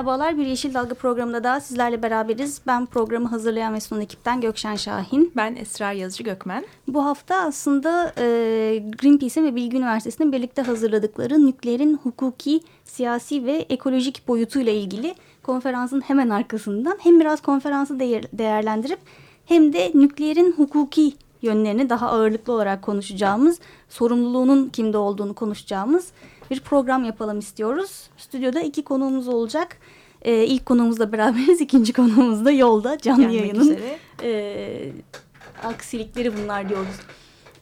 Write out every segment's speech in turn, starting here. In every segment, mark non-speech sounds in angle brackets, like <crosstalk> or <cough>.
Merhabalar, bir Yeşil Dalga programında daha sizlerle beraberiz. Ben programı hazırlayan ve sunan ekipten Gökşen Şahin. Ben Esra Yazıcı Gökmen. Bu hafta aslında e, Greenpeace'in ve Bilgi Üniversitesi'nin birlikte hazırladıkları nükleerin hukuki, siyasi ve ekolojik boyutuyla ilgili konferansın hemen arkasından hem biraz konferansı değer, değerlendirip hem de nükleerin hukuki yönlerini daha ağırlıklı olarak konuşacağımız, sorumluluğunun kimde olduğunu konuşacağımız bir program yapalım istiyoruz. Stüdyoda iki konuğumuz olacak. Ee, ilk konuğumuzla beraberiz, <laughs> ikinci konuğumuz da yolda canlı Gelmek yayının e, aksilikleri bunlar diyoruz.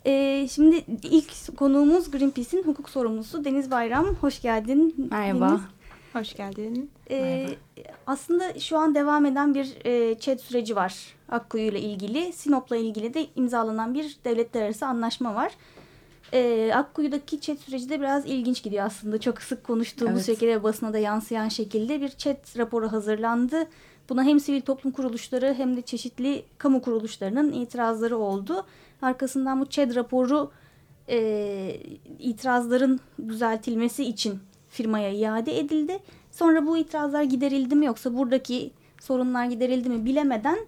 Ee, şimdi ilk konuğumuz Greenpeace'in hukuk sorumlusu Deniz Bayram. Hoş geldin. Merhaba. Deniz. Hoş geldin. Ee. Aslında şu an devam eden bir e, ÇED süreci var Akkuyu ile ilgili. Sinop'la ilgili de imzalanan bir devletler arası anlaşma var. E, Akkuyu'daki chat süreci de biraz ilginç gidiyor aslında. Çok sık konuştuğumuz evet. şekilde basına da yansıyan şekilde bir chat raporu hazırlandı. Buna hem sivil toplum kuruluşları hem de çeşitli kamu kuruluşlarının itirazları oldu. Arkasından bu ÇED raporu e, itirazların düzeltilmesi için firmaya iade edildi. Sonra bu itirazlar giderildi mi yoksa buradaki sorunlar giderildi mi bilemeden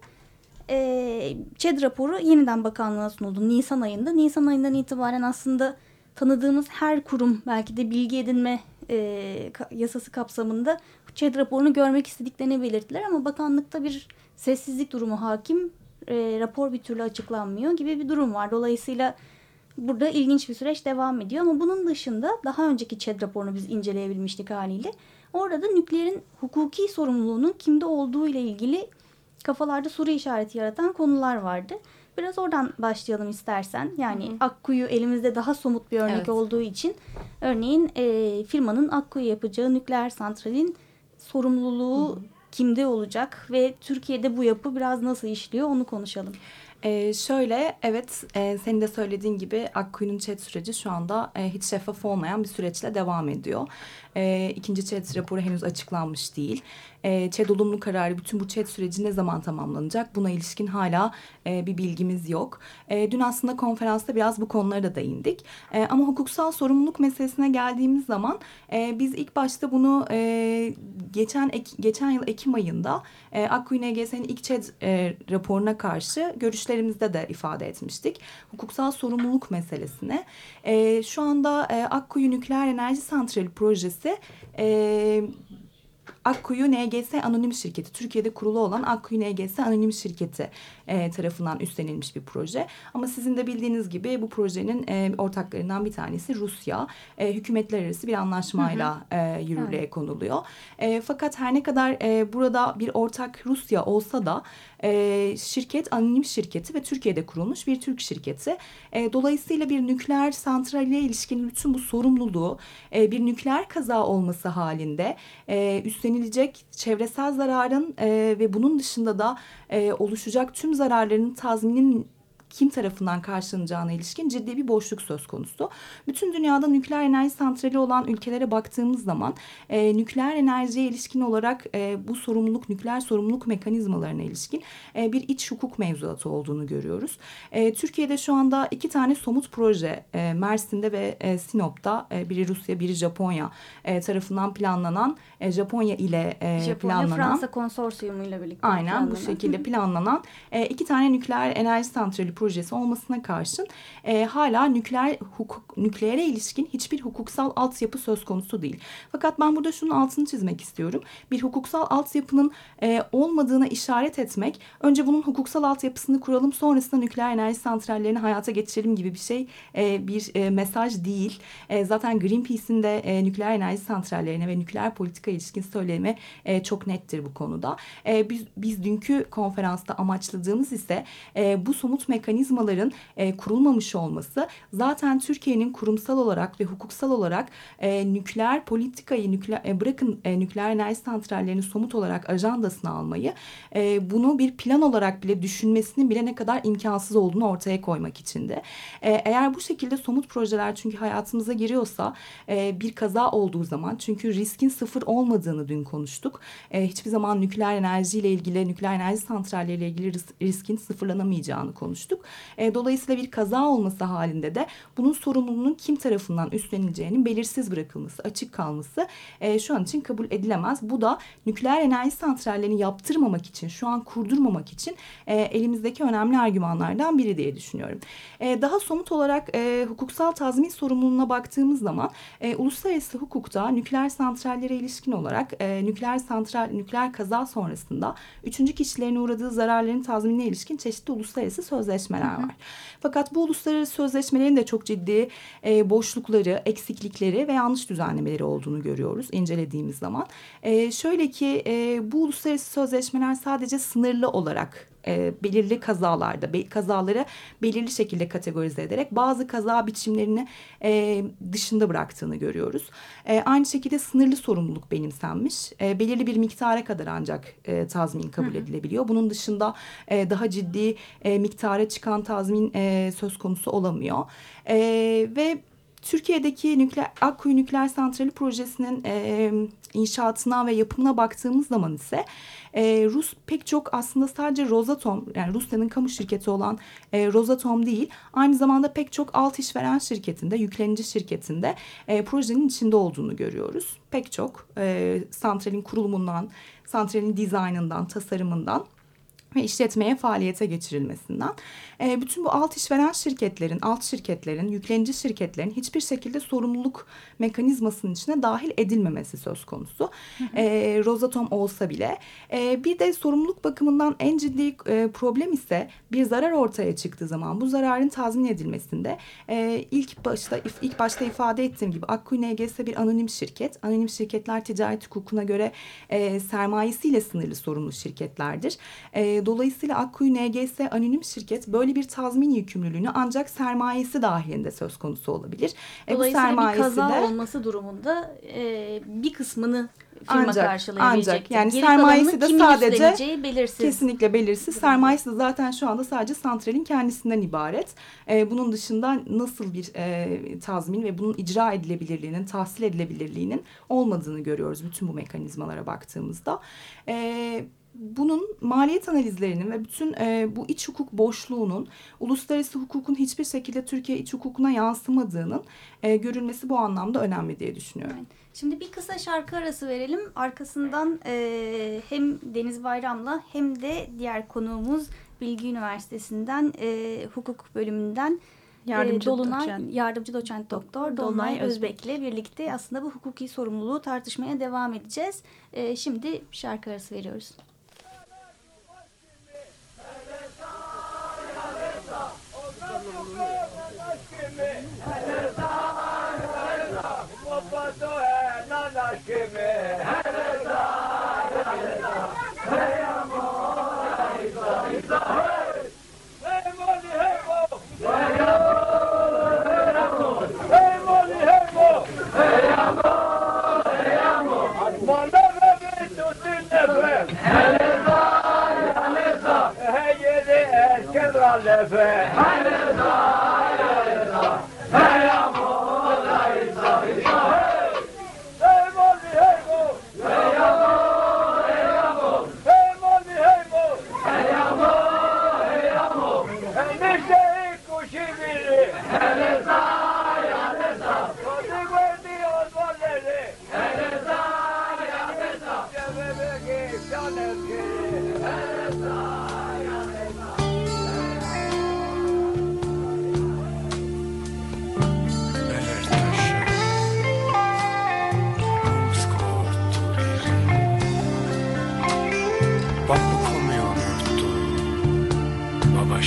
e, ÇED raporu yeniden bakanlığa sunuldu Nisan ayında. Nisan ayından itibaren aslında tanıdığımız her kurum belki de bilgi edinme e, yasası kapsamında ÇED raporunu görmek istediklerini belirttiler ama bakanlıkta bir sessizlik durumu hakim. E, rapor bir türlü açıklanmıyor gibi bir durum var. Dolayısıyla burada ilginç bir süreç devam ediyor ama bunun dışında daha önceki ÇED raporunu biz inceleyebilmiştik haliyle. Orada da nükleerin hukuki sorumluluğunun kimde olduğu ile ilgili kafalarda soru işareti yaratan konular vardı. Biraz oradan başlayalım istersen. Yani Hı -hı. Akkuyu elimizde daha somut bir örnek evet. olduğu için örneğin e, firmanın Akkuyu yapacağı nükleer santralin sorumluluğu Hı -hı. kimde olacak ve Türkiye'de bu yapı biraz nasıl işliyor onu konuşalım. Ee, şöyle evet e, senin de söylediğin gibi Akkuyu'nun chat süreci şu anda e, hiç şeffaf olmayan bir süreçle devam ediyor. E, ikinci chat raporu henüz açıklanmış değil. E, ÇED olumlu kararı bütün bu ÇED süreci ne zaman tamamlanacak? Buna ilişkin hala e, bir bilgimiz yok. E, dün aslında konferansta biraz bu konulara da değindik. E, ama hukuksal sorumluluk meselesine geldiğimiz zaman e, biz ilk başta bunu e, geçen ek, geçen yıl Ekim ayında e, Akkuyu NGS'nin ilk ÇED e, raporuna karşı görüşlerimizde de ifade etmiştik. Hukuksal sorumluluk meselesine. E, şu anda e, Akkuyu Nükleer Enerji Santrali projesi e, Akkuyu NGS Anonim Şirketi, Türkiye'de kurulu olan Akkuyu NGS Anonim Şirketi e, tarafından üstlenilmiş bir proje. Ama sizin de bildiğiniz gibi bu projenin e, ortaklarından bir tanesi Rusya. E, hükümetler arası bir anlaşmayla hı hı. E, yürürlüğe evet. konuluyor. E, fakat her ne kadar e, burada bir ortak Rusya olsa da e, şirket anonim şirketi ve Türkiye'de kurulmuş bir Türk şirketi. E, dolayısıyla bir nükleer santrale ilişkin bütün bu sorumluluğu e, bir nükleer kaza olması halinde e, üstlenilecek çevresel zararın e, ve bunun dışında da e, oluşacak tüm zararların tazminin kim tarafından karşılanacağına ilişkin ciddi bir boşluk söz konusu. Bütün dünyada nükleer enerji santrali olan ülkelere baktığımız zaman e, nükleer enerjiye ilişkin olarak e, bu sorumluluk, nükleer sorumluluk mekanizmalarına ilişkin e, bir iç hukuk mevzuatı olduğunu görüyoruz. E, Türkiye'de şu anda iki tane somut proje e, Mersin'de ve e, Sinop'ta e, biri Rusya, biri Japonya e, tarafından planlanan e, Japonya ile e, Japonya, planlanan. Fransa konsorsiyumuyla birlikte Aynen bu şekilde planlanan e, iki tane nükleer enerji santrali projesi olmasına karşın e, hala nükleer hukuk nükleere ilişkin hiçbir hukuksal altyapı söz konusu değil. Fakat ben burada şunun altını çizmek istiyorum. Bir hukuksal altyapının e, olmadığına işaret etmek, önce bunun hukuksal altyapısını kuralım, sonrasında nükleer enerji santrallerini hayata geçirelim gibi bir şey e, bir e, mesaj değil. E, zaten Greenpeace'in de e, nükleer enerji santrallerine ve nükleer politika ilişkin söylemi e, çok nettir bu konuda. E, biz, biz dünkü konferansta amaçladığımız ise e, bu somut mekanizmaları mekanizmaların e, kurulmamış olması zaten Türkiye'nin kurumsal olarak ve hukuksal olarak e, nükleer politikayı nükleer, e, bırakın e, nükleer enerji santrallerini somut olarak ajandasına almayı e, bunu bir plan olarak bile düşünmesinin bile ne kadar imkansız olduğunu ortaya koymak içindi. E, eğer bu şekilde somut projeler çünkü hayatımıza giriyorsa e, bir kaza olduğu zaman çünkü riskin sıfır olmadığını dün konuştuk. E, hiçbir zaman nükleer enerjiyle ilgili nükleer enerji santralleriyle ilgili riskin sıfırlanamayacağını konuştuk. E, dolayısıyla bir kaza olması halinde de bunun sorumluluğunun kim tarafından üstlenileceğinin belirsiz bırakılması, açık kalması e, şu an için kabul edilemez. Bu da nükleer enerji santrallerini yaptırmamak için, şu an kurdurmamak için e, elimizdeki önemli argümanlardan biri diye düşünüyorum. E, daha somut olarak e, hukuksal tazmin sorumluluğuna baktığımız zaman e, uluslararası hukukta nükleer santrallere ilişkin olarak e, nükleer santral, nükleer kaza sonrasında üçüncü kişilerin uğradığı zararların tazminine ilişkin çeşitli uluslararası sözleşmeler var. Fakat bu uluslararası sözleşmelerin de çok ciddi e, boşlukları, eksiklikleri ve yanlış düzenlemeleri olduğunu görüyoruz incelediğimiz zaman. E, şöyle ki e, bu uluslararası sözleşmeler sadece sınırlı olarak e, belirli kazalarda be, kazaları belirli şekilde kategorize ederek bazı kaza biçimlerini e, dışında bıraktığını görüyoruz. E, aynı şekilde sınırlı sorumluluk benimsenmiş. E, belirli bir miktara kadar ancak e, tazmin kabul edilebiliyor. Bunun dışında e, daha ciddi e, miktara çıkan tazmin e, söz konusu olamıyor. E, ve Türkiye'deki nükleer, Akkuyu Nükleer Santrali projesinin e, inşaatına ve yapımına baktığımız zaman ise e, Rus pek çok aslında sadece Rosatom yani Rusya'nın kamu şirketi olan e, Rosatom değil aynı zamanda pek çok alt işveren şirketinde yüklenici şirketinde e, projenin içinde olduğunu görüyoruz. Pek çok e, santralin kurulumundan, santralin dizaynından, tasarımından ve işletmeye faaliyete geçirilmesinden. E, bütün bu alt işveren şirketlerin, alt şirketlerin, yüklenici şirketlerin hiçbir şekilde sorumluluk mekanizmasının içine dahil edilmemesi söz konusu. E, Rosatom olsa bile. E, bir de sorumluluk bakımından en ciddi e, problem ise bir zarar ortaya çıktığı zaman bu zararın tazmin edilmesinde e, ilk başta ilk başta ifade ettiğim gibi Akkuyu NGS bir anonim şirket. Anonim şirketler ticaret hukukuna göre e, sermayesiyle sınırlı sorumlu şirketlerdir. E, dolayısıyla Akkuyu NGS anonim şirket böyle bir tazmin yükümlülüğünü ancak sermayesi dahilinde söz konusu olabilir. E, dolayısıyla bu sermayesi bir kaza de, olması durumunda e, bir kısmını firma ancak, karşılayabilecek. Ancak yani Geri sermayesi de sadece belirsiz. kesinlikle belirsiz. Sermayesi de zaten şu anda sadece santralin kendisinden ibaret. Ee, bunun dışında nasıl bir e, tazmin ve bunun icra edilebilirliğinin, tahsil edilebilirliğinin olmadığını görüyoruz bütün bu mekanizmalara baktığımızda. Ee, bunun maliyet analizlerinin ve bütün e, bu iç hukuk boşluğunun uluslararası hukukun hiçbir şekilde Türkiye iç hukukuna yansımadığının e, görülmesi bu anlamda önemli diye düşünüyorum. Evet. Şimdi bir kısa şarkı arası verelim. Arkasından e, hem Deniz Bayram'la hem de diğer konuğumuz Bilgi Üniversitesi'nden e, hukuk bölümünden yardımcı, e, Dolunay, doçent. yardımcı doçent doktor Dolunay Özbek'le birlikte aslında bu hukuki sorumluluğu tartışmaya devam edeceğiz. E, şimdi şarkı arası veriyoruz. give me.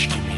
Shh.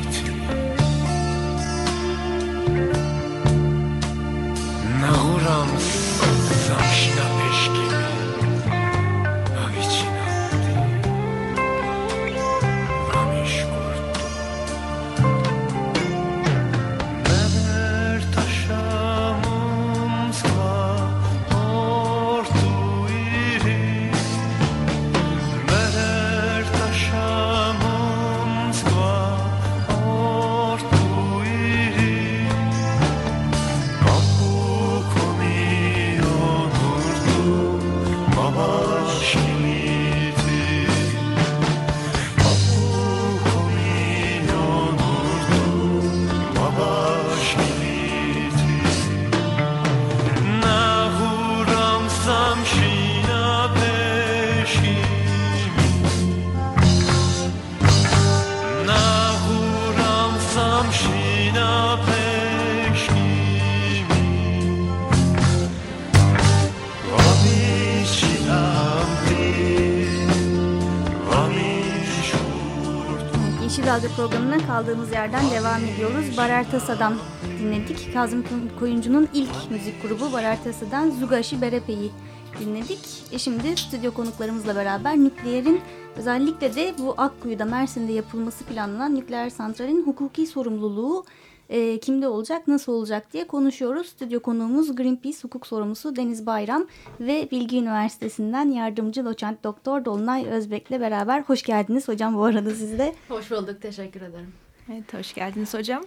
Programına kaldığımız yerden devam ediyoruz. Barartasa'dan dinledik. Kazım Koyuncu'nun ilk müzik grubu Barartasa'dan Zugashi Berepe'yi dinledik. E şimdi stüdyo konuklarımızla beraber nükleerin özellikle de bu Akkuyu'da Mersin'de yapılması planlanan nükleer santralin hukuki sorumluluğu e, kimde olacak, nasıl olacak diye konuşuyoruz. Stüdyo konuğumuz Greenpeace hukuk sorumlusu Deniz Bayram ve Bilgi Üniversitesi'nden yardımcı doçent doktor Dolunay Özbek'le beraber. Hoş geldiniz hocam bu arada siz de. Hoş bulduk, teşekkür ederim. Evet, hoş geldiniz hocam.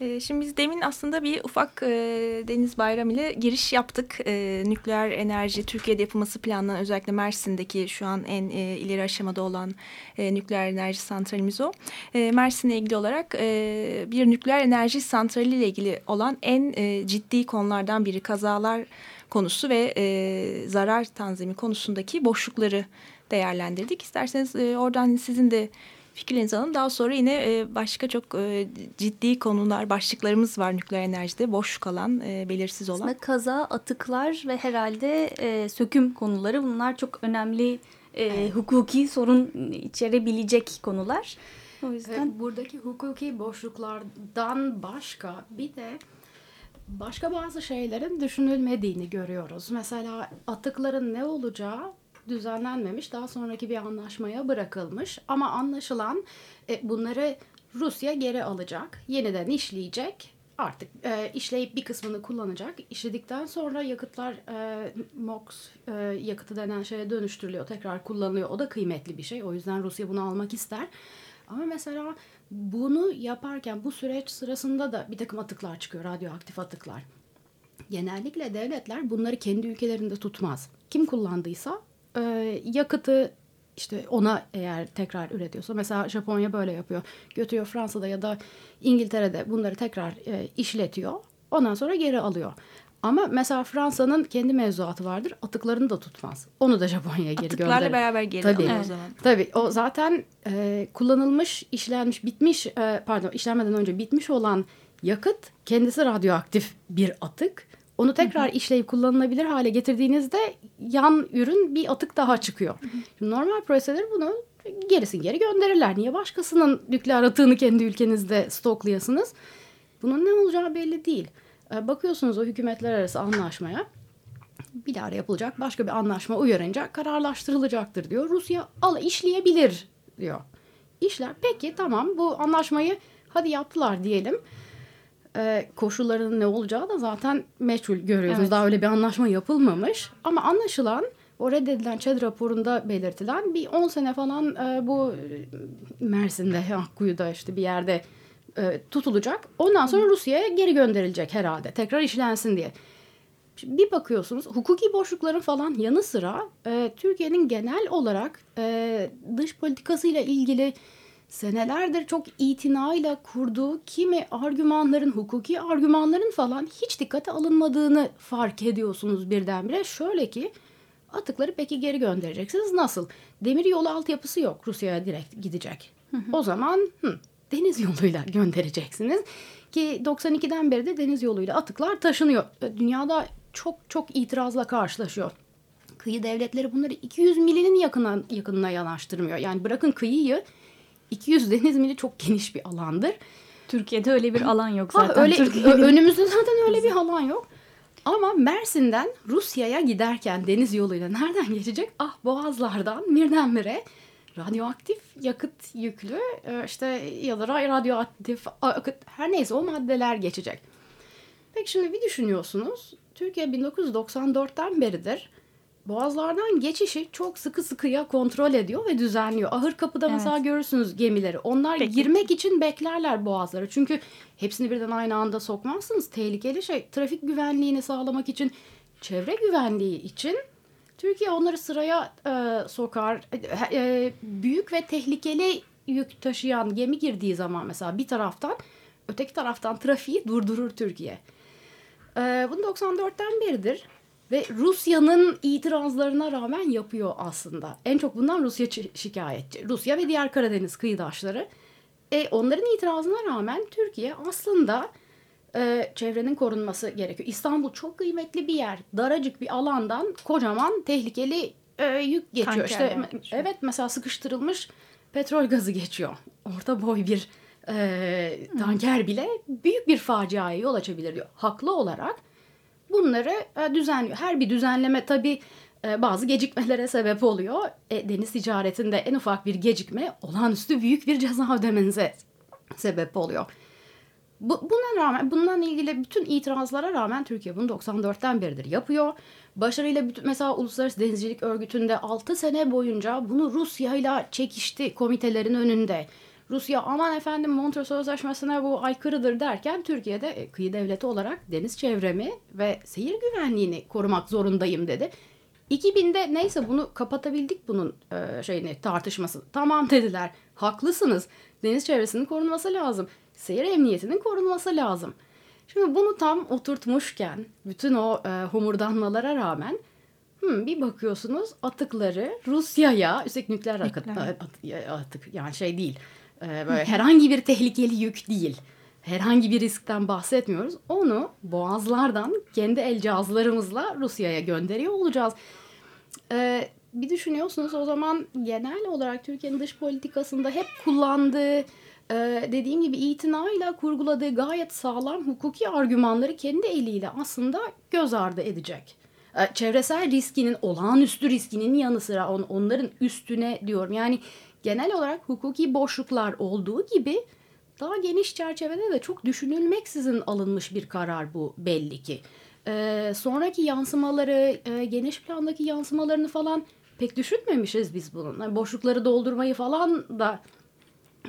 Ee, şimdi biz demin aslında bir ufak e, Deniz Bayram ile giriş yaptık. E, nükleer enerji Türkiye'de yapılması planlanan özellikle Mersin'deki şu an en e, ileri aşamada olan e, nükleer enerji santralimiz o. E, Mersin'le ilgili olarak e, bir nükleer enerji santrali ile ilgili olan en e, ciddi konulardan biri kazalar konusu ve e, zarar tanzimi konusundaki boşlukları değerlendirdik. İsterseniz e, oradan sizin de fikirlerinizi alalım. Daha sonra yine e, başka çok e, ciddi konular, başlıklarımız var nükleer enerjide. Boş kalan, e, belirsiz olan. Aslında kaza, atıklar ve herhalde söküm konuları bunlar çok önemli hukuki sorun içerebilecek konular. O yüzden buradaki hukuki boşluklardan başka bir de başka bazı şeylerin düşünülmediğini görüyoruz. Mesela atıkların ne olacağı düzenlenmemiş. Daha sonraki bir anlaşmaya bırakılmış. Ama anlaşılan e, bunları Rusya geri alacak. Yeniden işleyecek. Artık e, işleyip bir kısmını kullanacak. İşledikten sonra yakıtlar e, MOX e, yakıtı denen şeye dönüştürülüyor. Tekrar kullanılıyor. O da kıymetli bir şey. O yüzden Rusya bunu almak ister. Ama mesela bunu yaparken bu süreç sırasında da bir takım atıklar çıkıyor. Radyoaktif atıklar. Genellikle devletler bunları kendi ülkelerinde tutmaz. Kim kullandıysa e, yakıtı işte ona eğer tekrar üretiyorsa mesela Japonya böyle yapıyor. Götürüyor Fransa'da ya da İngiltere'de bunları tekrar e, işletiyor. Ondan sonra geri alıyor. Ama mesela Fransa'nın kendi mevzuatı vardır. Atıklarını da tutmaz. Onu da Japonya'ya geri gönderir. Atıklarla beraber geri tabii, alıyor o zaman. Tabii. O zaten e, kullanılmış, işlenmiş, bitmiş, e, pardon işlenmeden önce bitmiş olan yakıt kendisi radyoaktif bir atık. Onu tekrar işleyip kullanılabilir hale getirdiğinizde yan ürün bir atık daha çıkıyor. Şimdi normal prosedür bunu gerisin geri gönderirler. Niye başkasının nükleer atığını kendi ülkenizde stoklayasınız? Bunun ne olacağı belli değil. Ee, bakıyorsunuz o hükümetler arası anlaşmaya. Bir daha yapılacak başka bir anlaşma uyarınca kararlaştırılacaktır diyor. Rusya al işleyebilir diyor. İşler peki tamam bu anlaşmayı hadi yaptılar diyelim e, koşullarının ne olacağı da zaten meçhul görüyoruz. Evet. Daha öyle bir anlaşma yapılmamış. Ama anlaşılan o reddedilen ÇED raporunda belirtilen bir 10 sene falan e, bu Mersin'de, Akkuyu'da işte bir yerde e, tutulacak. Ondan sonra Rusya'ya geri gönderilecek herhalde. Tekrar işlensin diye. Şimdi bir bakıyorsunuz hukuki boşlukların falan yanı sıra e, Türkiye'nin genel olarak e, dış politikasıyla ilgili senelerdir çok itinayla kurduğu kimi argümanların, hukuki argümanların falan hiç dikkate alınmadığını fark ediyorsunuz birdenbire. Şöyle ki atıkları peki geri göndereceksiniz. Nasıl? Demir yolu altyapısı yok. Rusya'ya direkt gidecek. O zaman hı, deniz yoluyla göndereceksiniz. Ki 92'den beri de deniz yoluyla atıklar taşınıyor. Dünyada çok çok itirazla karşılaşıyor. Kıyı devletleri bunları 200 milinin yakına, yakınına yanaştırmıyor. Yani bırakın kıyıyı 200 deniz mili çok geniş bir alandır. Türkiye'de öyle bir alan yok zaten. Ha, öyle, önümüzde zaten öyle bir alan yok. Ama Mersin'den Rusya'ya giderken deniz yoluyla nereden geçecek? Ah boğazlardan birdenbire radyoaktif yakıt yüklü e, işte ya da radyoaktif akıt her neyse o maddeler geçecek. Peki şimdi bir düşünüyorsunuz. Türkiye 1994'ten beridir boğazlardan geçişi çok sıkı sıkıya kontrol ediyor ve düzenliyor. Ahır kapıda evet. mesela görürsünüz gemileri. Onlar Peki. girmek için beklerler boğazları. Çünkü hepsini birden aynı anda sokmazsınız. Tehlikeli şey. Trafik güvenliğini sağlamak için, çevre güvenliği için Türkiye onları sıraya e, sokar. E, e, büyük ve tehlikeli yük taşıyan gemi girdiği zaman mesela bir taraftan öteki taraftan trafiği durdurur Türkiye. E, bunu 94'ten beridir ve Rusya'nın itirazlarına rağmen yapıyor aslında. En çok bundan Rusya şikayetçi. Rusya ve diğer Karadeniz kıyıdaşları. E, onların itirazına rağmen Türkiye aslında e, çevrenin korunması gerekiyor. İstanbul çok kıymetli bir yer. Daracık bir alandan kocaman tehlikeli e, yük geçiyor. Tankerler işte geçiyor. evet mesela sıkıştırılmış petrol gazı geçiyor. Orta boy bir e, tanker bile büyük bir faciaya yol açabilir diyor. Haklı olarak bunları e, düzenliyor. Her bir düzenleme tabii e, bazı gecikmelere sebep oluyor. E, deniz ticaretinde en ufak bir gecikme olağanüstü büyük bir ceza ödemenize sebep oluyor. Bu, buna rağmen, bundan ilgili bütün itirazlara rağmen Türkiye bunu 94'ten beridir yapıyor. Başarıyla bütün, mesela Uluslararası Denizcilik Örgütü'nde 6 sene boyunca bunu Rusya ile çekişti komitelerin önünde. Rusya aman efendim Montreux Sözleşmesi'ne bu aykırıdır derken Türkiye'de e, kıyı devleti olarak deniz çevremi ve seyir güvenliğini korumak zorundayım dedi. 2000'de neyse bunu kapatabildik bunun e, şeyini tartışması. Tamam dediler. Haklısınız. Deniz çevresinin korunması lazım. Seyir emniyetinin korunması lazım. Şimdi bunu tam oturtmuşken bütün o e, homurdanmalara rağmen hmm, bir bakıyorsunuz atıkları Rusya'ya üstelik nükleer akıt, at, atık yani şey değil. E, böyle herhangi bir tehlikeli yük değil. Herhangi bir riskten bahsetmiyoruz. Onu boğazlardan kendi el cihazlarımızla Rusya'ya gönderiyor olacağız. Ee, bir düşünüyorsunuz o zaman genel olarak Türkiye'nin dış politikasında hep kullandığı e, dediğim gibi itinayla kurguladığı gayet sağlam hukuki argümanları kendi eliyle aslında göz ardı edecek. E, çevresel riskinin, olağanüstü riskinin yanı sıra on, onların üstüne diyorum. Yani genel olarak hukuki boşluklar olduğu gibi daha geniş çerçevede de çok düşünülmeksizin alınmış bir karar bu belli ki. Ee, sonraki yansımaları, e, geniş plandaki yansımalarını falan pek düşünmemişiz biz bunun. Yani boşlukları doldurmayı falan da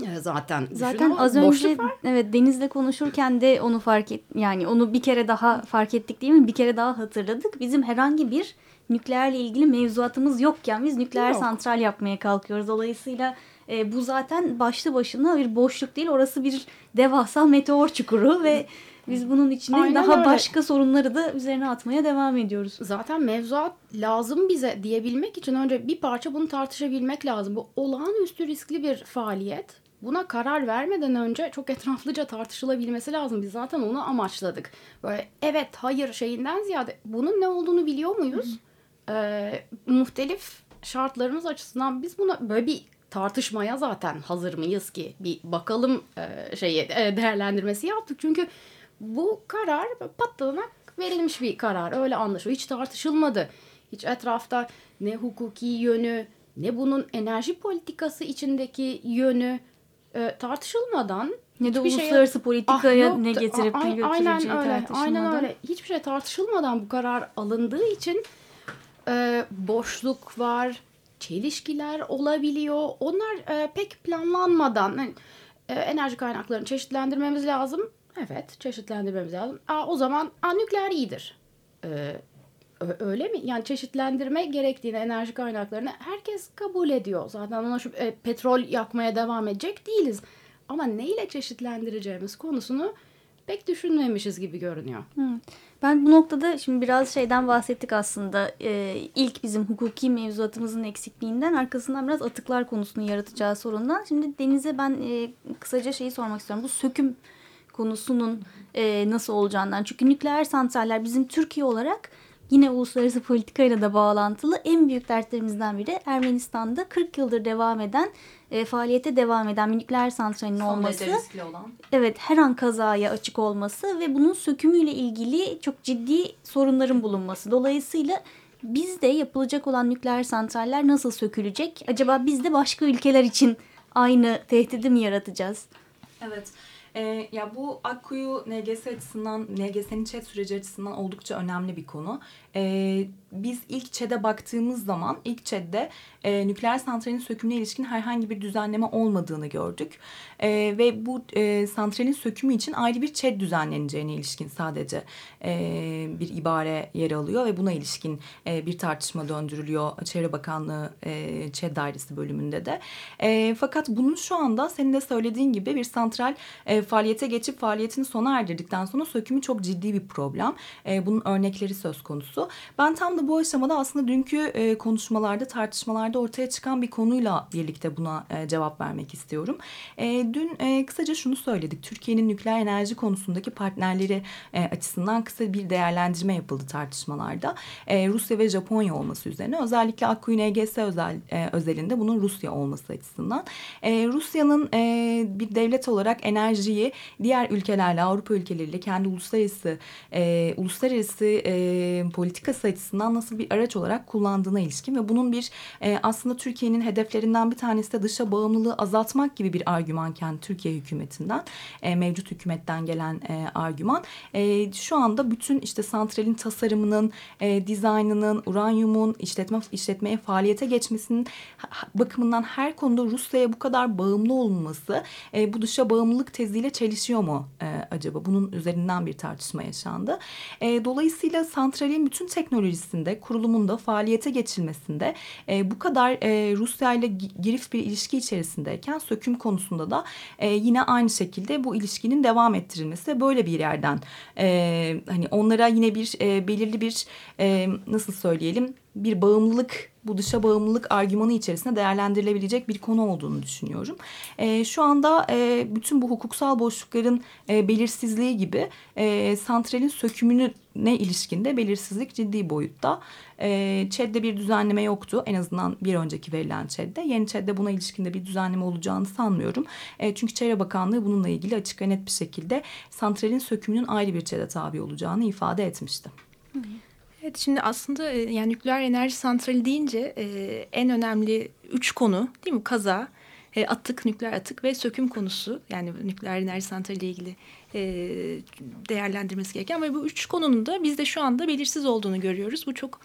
e, zaten Zaten az önce evet Deniz'le konuşurken de onu fark et yani onu bir kere daha fark ettik değil mi? Bir kere daha hatırladık. Bizim herhangi bir nükleerle ilgili mevzuatımız yokken biz nükleer Yok. santral yapmaya kalkıyoruz. Dolayısıyla e, bu zaten başlı başına bir boşluk değil. Orası bir devasa meteor çukuru ve biz bunun içine Aynen daha öyle. başka sorunları da üzerine atmaya devam ediyoruz. Zaten mevzuat lazım bize diyebilmek için önce bir parça bunu tartışabilmek lazım. Bu olağanüstü riskli bir faaliyet. Buna karar vermeden önce çok etraflıca tartışılabilmesi lazım. Biz zaten onu amaçladık. Böyle evet hayır şeyinden ziyade bunun ne olduğunu biliyor muyuz? Ee, muhtelif şartlarımız açısından biz buna böyle bir tartışmaya zaten hazır mıyız ki bir bakalım e, şeyi e, değerlendirmesi yaptık. Çünkü bu karar patlanarak verilmiş bir karar. Öyle anlaşılıyor. Hiç tartışılmadı. Hiç etrafta ne hukuki yönü ne bunun enerji politikası içindeki yönü e, tartışılmadan ne de uluslararası şey, politikaya ah, ne getirip a, a, aynen öyle, aynen öyle. Hiçbir şey tartışılmadan bu karar alındığı için e, boşluk var, çelişkiler olabiliyor. Onlar e, pek planlanmadan yani, e, enerji kaynaklarını çeşitlendirmemiz lazım. Evet çeşitlendirmemiz lazım. Aa, o zaman aa, nükleer iyidir. Ee, öyle mi? Yani çeşitlendirme gerektiğini enerji kaynaklarını herkes kabul ediyor. Zaten ona şu e, petrol yakmaya devam edecek değiliz. Ama neyle çeşitlendireceğimiz konusunu pek düşünmemişiz gibi görünüyor. Ben bu noktada şimdi biraz şeyden bahsettik aslında. Ee, ilk bizim hukuki mevzuatımızın eksikliğinden arkasından biraz atıklar konusunu yaratacağı sorundan. Şimdi Deniz'e ben e, kısaca şeyi sormak istiyorum. Bu söküm konusunun e, nasıl olacağından. Çünkü nükleer santraller bizim Türkiye olarak yine uluslararası politikayla da bağlantılı en büyük dertlerimizden biri Ermenistan'da 40 yıldır devam eden e, faaliyete devam eden bir nükleer santralin Son olması. Olan. Evet her an kazaya açık olması ve bunun sökümüyle ilgili çok ciddi sorunların bulunması. Dolayısıyla bizde yapılacak olan nükleer santraller nasıl sökülecek? Acaba biz de başka ülkeler için aynı tehdidi mi yaratacağız? Evet. E, ya bu Akkuyu NGS açısından, NGS'nin chat süreci açısından oldukça önemli bir konu. E, biz ilk ÇED'e baktığımız zaman ilk ÇED'de e, nükleer santralin sökümüne ilişkin herhangi bir düzenleme olmadığını gördük. E, ve bu e, santralin sökümü için ayrı bir ÇED düzenleneceğine ilişkin sadece e, bir ibare yer alıyor ve buna ilişkin e, bir tartışma döndürülüyor Çevre Bakanlığı e, ÇED dairesi bölümünde de. E, fakat bunun şu anda senin de söylediğin gibi bir santral e, faaliyete geçip faaliyetini sona erdirdikten sonra sökümü çok ciddi bir problem. E, bunun örnekleri söz konusu. Ben tam da bu aşamada aslında dünkü e, konuşmalarda, tartışmalarda ortaya çıkan bir konuyla birlikte buna e, cevap vermek istiyorum. E, dün e, kısaca şunu söyledik. Türkiye'nin nükleer enerji konusundaki partnerleri e, açısından kısa bir değerlendirme yapıldı tartışmalarda. E, Rusya ve Japonya olması üzerine. Özellikle Akkuyu NGS özel, e, özelinde bunun Rusya olması açısından. E, Rusya'nın e, bir devlet olarak enerjiyi diğer ülkelerle, Avrupa ülkeleriyle kendi uluslararası e, uluslararası e, politikası açısından nasıl bir araç olarak kullandığına ilişkin ve bunun bir e, aslında Türkiye'nin hedeflerinden bir tanesi de dışa bağımlılığı azaltmak gibi bir argümanken Türkiye hükümetinden e, mevcut hükümetten gelen e, argüman e, şu anda bütün işte santralin tasarımının, e, dizaynının, uranyumun işletme işletmeye faaliyete geçmesinin bakımından her konuda Rusya'ya bu kadar bağımlı olunması e, bu dışa bağımlılık teziyle çelişiyor mu e, acaba? Bunun üzerinden bir tartışma yaşandı. E, dolayısıyla santralin bütün teknolojisinde, kurulumunda, faaliyete geçilmesinde e, bu kadar e, Rusya ile girift bir ilişki içerisindeyken söküm konusunda da e, yine aynı şekilde bu ilişkinin devam ettirilmesi böyle bir yerden e, hani onlara yine bir e, belirli bir e, nasıl söyleyelim bir bağımlılık bu dışa bağımlılık argümanı içerisinde değerlendirilebilecek bir konu olduğunu düşünüyorum. E, şu anda e, bütün bu hukuksal boşlukların e, belirsizliği gibi e, santralin sökümünü ne ilişkinde belirsizlik ciddi boyutta. E, ÇED'de bir düzenleme yoktu. En azından bir önceki verilen ÇED'de. Yeni ÇED'de buna ilişkinde bir düzenleme olacağını sanmıyorum. E, çünkü Çevre Bakanlığı bununla ilgili açık ve net bir şekilde santralin sökümünün ayrı bir ÇED'e tabi olacağını ifade etmişti. Hı. Evet şimdi aslında e, yani nükleer enerji santrali deyince e, en önemli üç konu değil mi? Kaza, e, atık, nükleer atık ve söküm konusu. Yani nükleer enerji santrali ile ilgili değerlendirmesi gereken ve bu üç konunun da bizde şu anda belirsiz olduğunu görüyoruz. Bu çok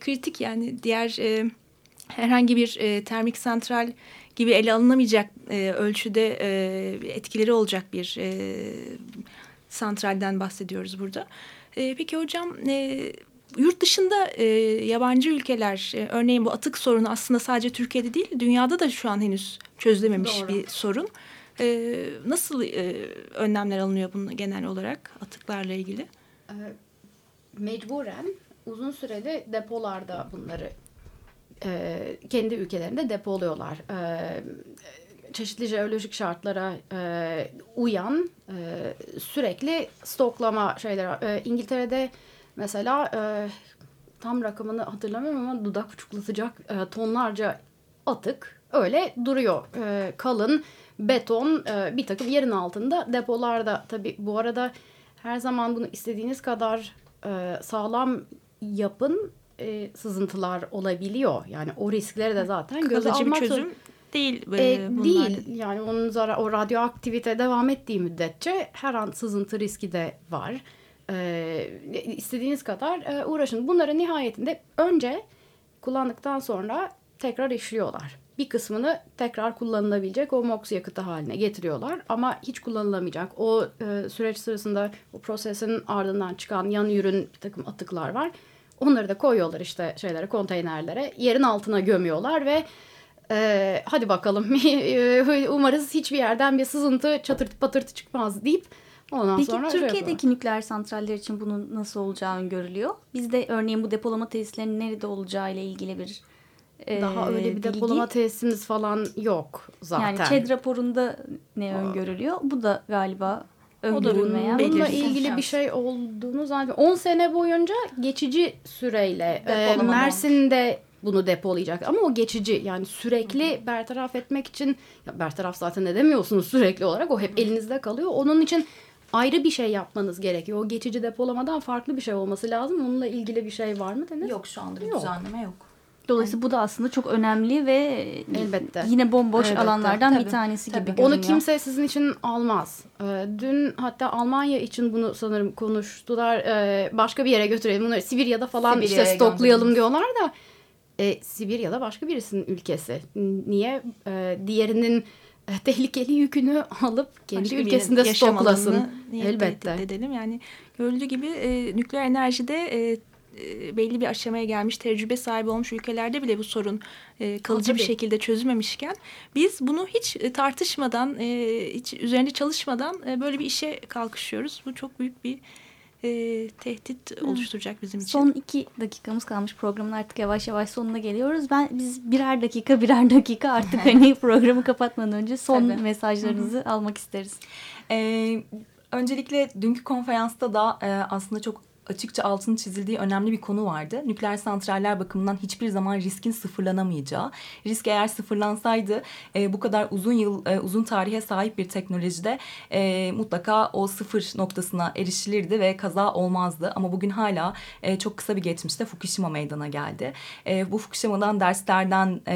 kritik yani diğer herhangi bir termik santral gibi ele alınamayacak ölçüde etkileri olacak bir santralden bahsediyoruz burada. E, peki hocam e, yurt dışında e, yabancı ülkeler e, örneğin bu atık sorunu aslında sadece Türkiye'de değil dünyada da şu an henüz çözülememiş Doğru. bir sorun. E, nasıl e, önlemler alınıyor bunun genel olarak atıklarla ilgili? E, mecburen uzun süreli depolarda bunları e, kendi ülkelerinde depoluyorlar. E, çeşitli jeolojik şartlara e, uyan e, sürekli stoklama şeyleri. E, İngiltere'de mesela e, tam rakamını hatırlamıyorum ama dudak uçuklatacak e, tonlarca atık öyle duruyor. E, kalın beton e, bir takım yerin altında depolarda. Tabi bu arada her zaman bunu istediğiniz kadar e, sağlam yapın e, sızıntılar olabiliyor. Yani o riskleri de zaten göze almak bir çözüm değil. E, değil yani onun zarar, o radyoaktivite devam ettiği müddetçe her an sızıntı riski de var. E, istediğiniz kadar e, uğraşın. Bunları nihayetinde önce kullandıktan sonra tekrar işliyorlar. Bir kısmını tekrar kullanılabilecek o MOX yakıtı haline getiriyorlar. Ama hiç kullanılamayacak. O e, süreç sırasında o prosesin ardından çıkan yan ürün bir takım atıklar var. Onları da koyuyorlar işte şeylere konteynerlere. Yerin altına gömüyorlar ve e, hadi bakalım <laughs> umarız hiçbir yerden bir sızıntı çatırtı patırtı çıkmaz deyip ondan Peki, sonra Peki Türkiye'deki şey nükleer santraller için bunun nasıl olacağı görülüyor? Bizde örneğin bu depolama tesislerinin nerede olacağı ile ilgili bir e, daha öyle bir depolama bilgi. tesisimiz falan yok zaten. Yani ÇED raporunda ne öngörülüyor? Bu da galiba öngörülmeyen. Bununla ilgili bir şey olduğunu zannediyorum. 10 sene boyunca geçici süreyle e, Mersin'de bunu depolayacak. Ama o geçici yani sürekli bertaraf etmek için ya bertaraf zaten edemiyorsunuz sürekli olarak. O hep elinizde kalıyor. Onun için ayrı bir şey yapmanız gerekiyor. O geçici depolamadan farklı bir şey olması lazım. Onunla ilgili bir şey var mı Deniz? Yok şu anda bir yok. düzenleme yok. Dolayısıyla bu da aslında çok önemli ve elbette yine bomboş elbette. alanlardan Tabii. bir tanesi Tabii. gibi görünüyor. Onu kimse sizin için almaz. Ee, dün hatta Almanya için bunu sanırım konuştular. Ee, başka bir yere götürelim bunları Sibirya'da falan Sibirya'ya işte stoklayalım diyorlar da e, Sibirya'da başka birisinin ülkesi. Niye e, diğerinin e, <laughs> tehlikeli yükünü alıp kendi başka ülkesinde stoklasın? Elbette. Edelim. Yani görüldüğü gibi e, nükleer enerjide e, e, belli bir aşamaya gelmiş tecrübe sahibi olmuş ülkelerde bile bu sorun e, kalıcı bir şekilde çözülmemişken biz bunu hiç e, tartışmadan e, hiç üzerinde çalışmadan e, böyle bir işe kalkışıyoruz. Bu çok büyük bir e, tehdit oluşturacak bizim için. Son iki dakikamız kalmış programın artık yavaş yavaş sonuna geliyoruz. Ben biz birer dakika birer dakika artık <laughs> hani programı kapatmadan önce son Tabii. mesajlarınızı almak isteriz. Ee, öncelikle dünkü konferansta da e, aslında çok açıkça altını çizildiği önemli bir konu vardı. Nükleer santraller bakımından hiçbir zaman riskin sıfırlanamayacağı. Risk eğer sıfırlansaydı e, bu kadar uzun yıl e, uzun tarihe sahip bir teknolojide e, mutlaka o sıfır noktasına erişilirdi ve kaza olmazdı. Ama bugün hala e, çok kısa bir geçmişte Fukushima meydana geldi. E, bu Fukushima'dan derslerden e,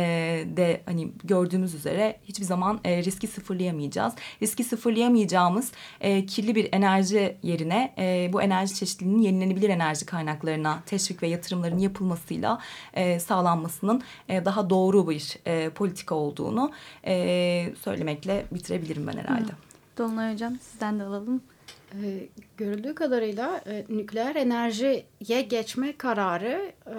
de hani gördüğümüz üzere hiçbir zaman e, riski sıfırlayamayacağız. Riski sıfırlayamayacağımız e, kirli bir enerji yerine e, bu enerji çeşitliliğinin yenilenebilir enerji kaynaklarına teşvik ve yatırımların yapılmasıyla e, sağlanmasının e, daha doğru bir e, politika olduğunu e, söylemekle bitirebilirim ben herhalde. Dolunay Hocam sizden de alalım. Ee, görüldüğü kadarıyla e, nükleer enerjiye geçme kararı e,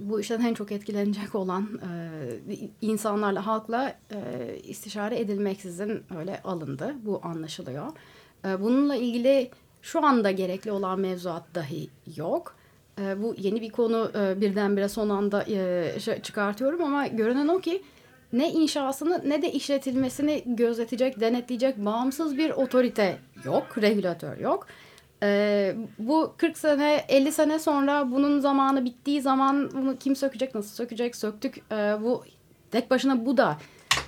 bu işten en çok etkilenecek olan e, insanlarla, halkla e, istişare edilmeksizin öyle alındı. Bu anlaşılıyor. E, bununla ilgili şu anda gerekli olan mevzuat dahi yok. E, bu yeni bir konu e, birdenbire son anda e, çıkartıyorum ama görünen o ki ne inşasını ne de işletilmesini gözetecek, denetleyecek bağımsız bir otorite yok, regülatör yok. Ee, bu 40 sene, 50 sene sonra bunun zamanı bittiği zaman bunu kim sökecek, nasıl sökecek, söktük. Ee, bu tek başına bu da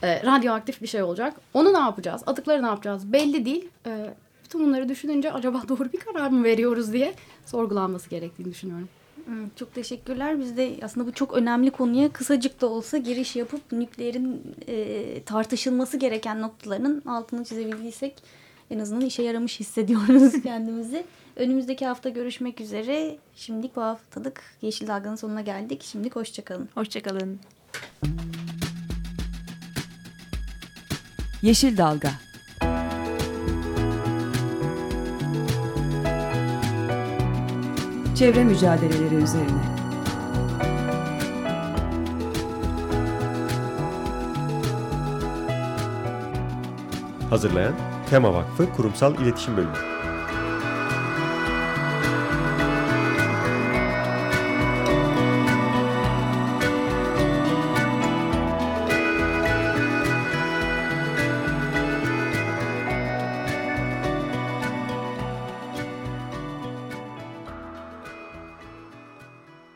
e, radyoaktif bir şey olacak. Onu ne yapacağız, atıkları ne yapacağız belli değil. Ee, bütün bunları düşününce acaba <laughs> doğru bir karar mı veriyoruz diye sorgulanması gerektiğini düşünüyorum. Hmm, Çok teşekkürler. Biz de aslında bu çok önemli konuya kısacık da olsa giriş yapıp nükleerin e, tartışılması gereken noktalarının altını çizebildiysek en azından işe yaramış hissediyoruz <laughs> kendimizi. Önümüzdeki hafta görüşmek üzere. Şimdilik bu haftalık Yeşil Dalga'nın sonuna geldik. Şimdilik hoşçakalın. Hoşçakalın. Yeşil Dalga Çevre mücadeleleri üzerine. Hazırlayan Tema Vakfı Kurumsal İletişim Bölümü.